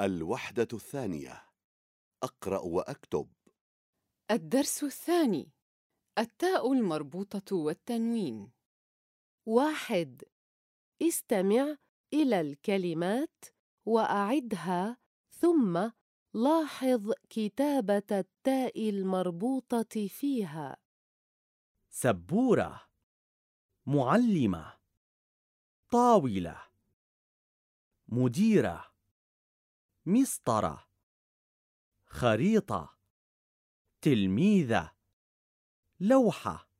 الوحدة الثانية. أقرأ وأكتب. الدرس الثاني. التاء المربوطة والتنوين. واحد. استمع إلى الكلمات وأعدها ثم لاحظ كتابة التاء المربوطة فيها. سبورة. معلمة. طاولة. مديرة. مسطرة. خريطة. تلميذة. لوحة.